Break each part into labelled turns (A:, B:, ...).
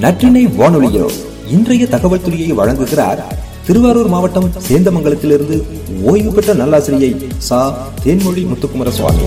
A: நற்றினை வானொலியோ இன்றைய தகவல் துறையை வழங்குகிறார் திருவாரூர் மாவட்டம் சேந்தமங்கலத்திலிருந்து ஓய்வு பெற்ற நல்லாசிரியை சா. தேன்மொழி முத்துக்குமர சுவாமி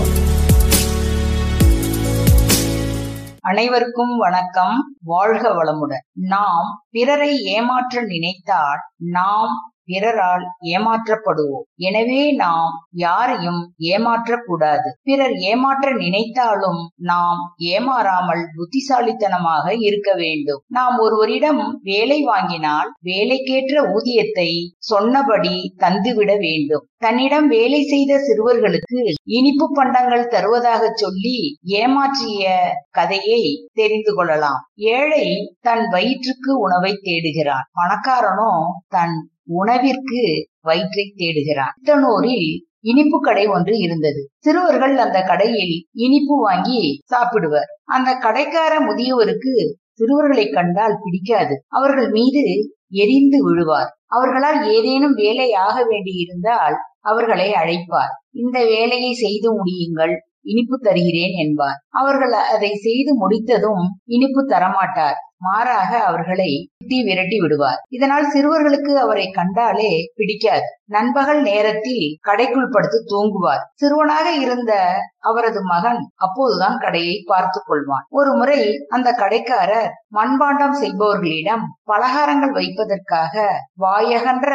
B: அனைவருக்கும் வணக்கம். வாழ்க வளமுடன். நாம் பிறரை ஏமாற்ற நினைத்தால் நாம் பிறரால் ஏமாற்றப்படுவோம். எனவே நாம் யாரையும் ஏமாற்றக்கூடாது. பிறர் ஏமாற்ற நினைத்தாலும் நாம் ஏமாறாமல் புத்திசாலித்தனமாக இருக்க வேண்டும். நாம் ஒருவரிடம் வேலை வாங்கினால் வேலைக்கேற்ற ஊதியத்தை சொன்னபடி தந்துவிட வேண்டும். தன்னிடம் வேலை செய்த சிறுவர்களுக்கு இனிப்பு பண்டங்கள் தருவதாக சொல்லி ஏமாற்றிய கதையை தெரிந்து கொள்ளலாம். ஏழை தன் வயிற்றுக்கு உணவை தேடுகிறான். பணக்காரனோ தன் உணவிற்கு வயிற்றை தேடுகிறான் புத்தனூரில் இனிப்பு கடை ஒன்று இருந்தது. சிறுவர்கள் அந்த கடையில் இனிப்பு வாங்கி சாப்பிடுவர். அந்த கடைக்கார முதியவருக்கு சிறுவர்களை கண்டால் பிடிக்காது. அவர்கள் மீது எரிந்து விழுவார். அவர்களால் ஏதேனும் வேலை ஆக வேண்டியிருந்தால் அவர்களை அழைப்பார். இந்த வேலையை செய்து முடியுங்கள் இனிப்பு தருகிறேன் என்பார். அவர்கள் அதை செய்து முடித்ததும் இனிப்பு தரமாட்டார். மாறாக அவர்களை சுட்டி விரட்டி விடுவார். இதனால் சிறுவர்களுக்கு அவரை கண்டாலே பிடிக்காது. நண்பகல் நேரத்தில் கடைக்குள் படுத்து தூங்குவார். சிறுவனாக இருந்த அவரது மகன் அப்போதுதான் கடையை பார்த்து கொள்வான். ஒரு முறை அந்த கடைக்காரர் மண்பாண்டம் செய்பவர்களிடம் பலகாரங்கள் வைப்பதற்காக வாயகன்ற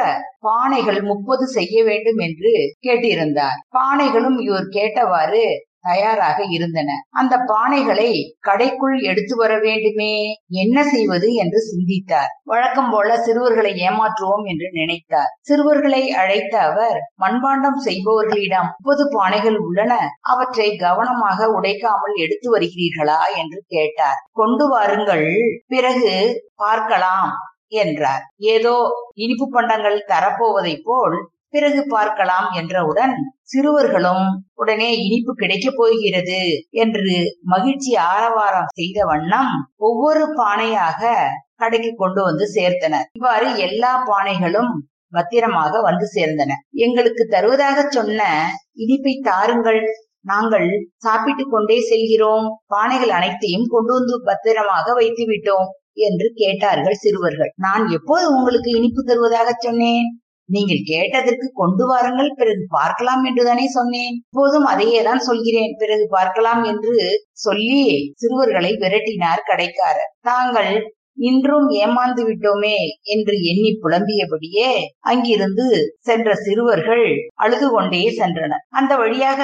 B: பானைகள் முப்பது செய்ய வேண்டும் என்று கேட்டிருந்தார். பானைகளும் இவர் கேட்டவாறு தயாராக இருந்தன. அந்த பானைகளை கடைக்குள் எடுத்து வர வேண்டுமே என்ன என்ன செய்வது என்று சிந்தித்தார். வழக்கம் போல சிறுவர்களை ஏமாற்றுவோம் என்று நினைத்தார். சிறுவர்களை அழைத்த அவர் மண்பாண்டம் செய்பவர்களிடம் முப்பது பானைகள் உள்ளன. அவற்றை கவனமாக உடைக்காமல் எடுத்து வருகிறீர்களா? என்று கேட்டார். கொண்டு வாருங்கள் பிறகு பார்க்கலாம் என்றார். ஏதோ இனிப்பு பண்டங்கள் தரப்போவதை போல் பிறகு பார்க்கலாம் என்றவுடன் சிறுவர்களும் உடனே இனிப்பு கிடைக்கப் போகிறது என்று மகிழ்ச்சி ஆரவாரம் செய்த வண்ணம் ஒவ்வொரு பானையாக கடைக்கு கொண்டு வந்து சேர்த்தனர். இவ்வாறு எல்லா பானைகளும் பத்திரமாக வந்து சேர்ந்தன. எங்களுக்கு தருவதாக சொன்ன இனிப்பை தாருங்கள். நாங்கள் சாப்பிட்டுக் கொண்டே செல்கிறோம். பானைகள் அனைத்தையும் கொண்டு வந்து பத்திரமாக வைத்து விட்டோம் என்று கேட்டார்கள் சிறுவர்கள். நான் எப்போது உங்களுக்கு இனிப்பு தருவதாக சொன்னேன்? நீங்கள் கேட்டதற்கு கொண்டு வாருங்கள். பிறகு பார்க்கலாம் என்றுதானே சொன்னேன். இப்போதும் அதையே தான் சொல்கிறேன். பிறகு பார்க்கலாம் என்று சொல்லி சிறுவர்களை விரட்டினார் கடைக்காரர். தாங்கள் இன்றும் ஏமாந்து விட்டோமே என்று எண்ணி புலம்பியபடியே அங்கிருந்து சென்ற சிறுவர்கள் அழுது கொண்டே சென்றனர். அந்த வழியாக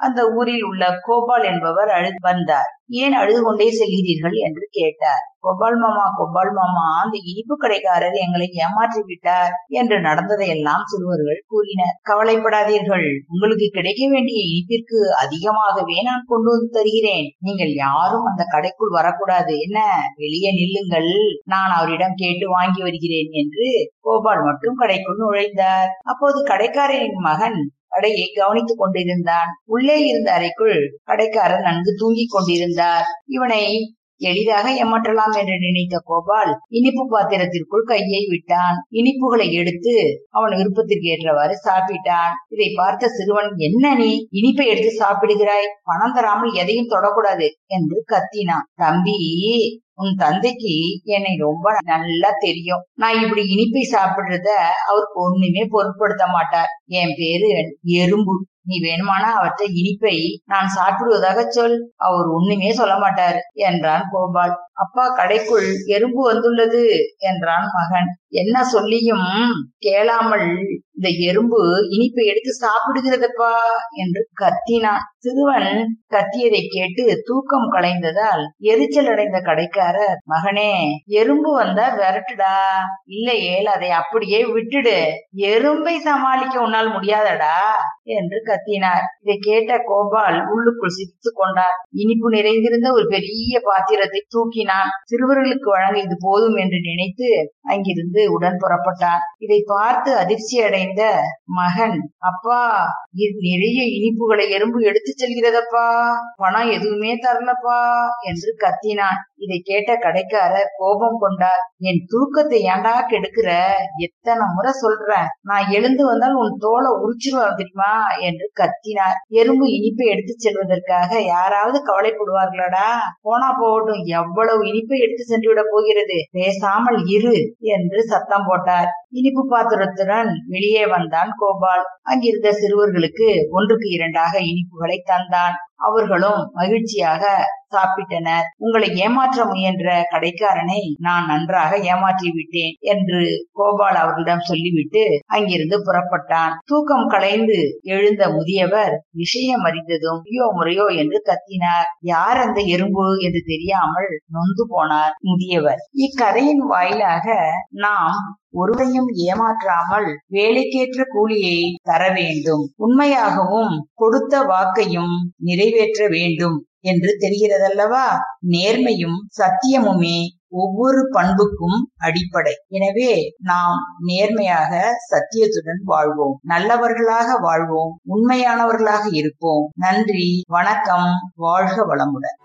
B: அந்த ஊரில் உள்ள கோபால் என்பவர் அழு வந்தார். ஏன் அழுது கொண்டே செல்கிறீர்கள்? என்று கேட்டார். கோபால் மாமா கோபால் மாமா அந்த இனிப்பு கடைக்காரர் எங்களை ஏமாற்றி விட்டார் என்று நடந்ததையெல்லாம் சிறுவர்கள் கூறினர். கவலைப்படாதீர்கள். உங்களுக்கு கிடைக்க வேண்டிய இனிப்பிற்கு அதிகமாகவே நான் கொண்டு வந்து தருகிறேன். நீங்கள் யாரும் அந்த கடைக்குள் வரக்கூடாது. என்ன? வெளியே நில்லுங்கள். நான் அவரிடம் கேட்டு வாங்கி வருகிறேன் என்று கோபால் மட்டும் கடைக்குள் நுழைந்தார். அப்போது கடைக்காரரின் மகன் கடையை கவனித்துக் கொண்டிருந்தான். உள்ளே இருந்த அறைக்குள் கடைக்காரர் நன்கு தூங்கிக் கொண்டிருந்தார். இவனை எளிதாக ஏமாற்றலாம் என்று நினைத்த கோபால் இனிப்பு பாத்திரத்திற்குள் கையை விட்டான். இனிப்புகளை எடுத்து அவன் விருப்பத்திற்கு ஏற்றவாறு சாப்பிட்டான். இதை பார்த்த சிறுவன் என்ன நீ இனிப்பை எடுத்து சாப்பிடுகிறாய்? பணம் தராமல் எதையும் தொடக்கூடாது என்று கத்தினான். தம்பி உன் தந்தைக்கு என்னை ரொம்ப நல்லா தெரியும். நான் இப்படி இனிப்பை சாப்பிடுறத அவருக்கு ஒண்ணுமே பொருட்படுத்த மாட்டார். என் பேரு எறும்பு. நீ வேணுமானா அவற்றை இனிப்பை நான் சாப்பிடுவதாக சொல். அவர் ஒண்ணுமே சொல்ல மாட்டார் என்றான் கோபால். அப்பா கடைக்குள் எறும்பு வந்துள்ளது என்றான் மகன். என்ன சொல்லியும் கேளாமல் இந்த எறும்பு இனிப்பை எடுத்து சாப்பிடுகிறதப்பா? என்று கத்தினான். சிறுவன் கத்தியதை கேட்டு தூக்கம் கலைந்ததால் எரிச்சல் அடைந்த கடைக்காரர் மகனே எறும்பு வந்தா விரட்டுடா. இல்லையேல் அதை அப்படியே விட்டுடு. எறும்பை சமாளிக்க உன்னால் முடியாதடா. என்று கத்தினார். இதை கேட்ட கோபால் உள்ளுக்குள் சிரித்து கொண்டார் இனிப்பு நிறைந்திருந்த ஒரு பெரிய பாத்திரத்தை தூக்கினான். சிறுவர்களுக்கு வழங்க இது போதும் என்று நினைத்து அங்கிருந்து உடன் புறப்பட்டான். இதை பார்த்து அதிர்ச்சி அடைந்த அடைந்த மகன். அப்பா நிறைய இனிப்புகளை எறும்பு எடுத்து செல்கிறதப்பா? பணம் எதுவுமே தரலப்பா? என்று கத்தினான். இதை கேட்ட கடைக்காரர் கோபம் கொண்டார். என் தூக்கத்தை ஏண்டா கெடுக்கிற? எத்தனை முறை சொல்றேன். நான் எழுந்து வந்தால் உன் தோலை உரிச்சிருவா தெரியுமா? என்று கத்தினார். எறும்பு இனிப்பை எடுத்து செல்வதற்காக யாராவது கவலைப்படுவார்களடா? போனா போகட்டும். எவ்வளவு இனிப்பை எடுத்து சென்று விட போகிறது? பேசாமல் இரு என்று சத்தம் போட்டார். இனிப்பு பாத்திரத்துடன் வெளியே வந்தான் கோபால். அங்கிருந்த சிறுவர்களுக்கு ஒன்றுக்கு இரண்டாக இனிப்புகளை தந்தான். அவர்களும் மகிழ்ச்சியாக சாப்பிட்டனர். உங்களை ஏமாற்ற முயன்ற கடைக்காரனை நான் நன்றாக ஏமாற்றி விட்டேன் என்று கோபால் அவர்களிடம் சொல்லிவிட்டு அங்கிருந்து புறப்பட்டான். தூக்கம் களைந்து எழுந்த முதியவர் விஷயம் அறிந்ததும் முறையோ முறையோ என்று கத்தினார். யார் அந்த எறும்பு? என்று தெரியாமல் நொந்து போனார் முதியவர். இக்கதையின் வாயிலாக நாம் ஒருவரையும் ஏமாற்றாமல் வேலைக்கேற்ற கூலியை தர வேண்டும். உண்மையாகவும் கொடுத்த வாக்கையும் நிறை நிறைவேற்ற வேண்டும் என்று தெரிகிறதல்லவா? நேர்மையும் சத்தியமுமே ஒவ்வொரு பண்புக்கும் அடிப்படை. எனவே நாம் நேர்மையாக சத்தியத்துடன் வாழ்வோம். நல்லவர்களாக வாழ்வோம். உண்மையானவர்களாக இருப்போம். நன்றி வணக்கம் வாழ்க வளமுடன்.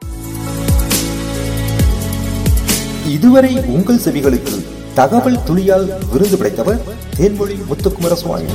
A: இதுவரை உங்கள் செவிகளுக்கு தகவல் துளியால் விருது பிடித்தவர் தேன்மொழி முத்துக்குமாரசுவாமி.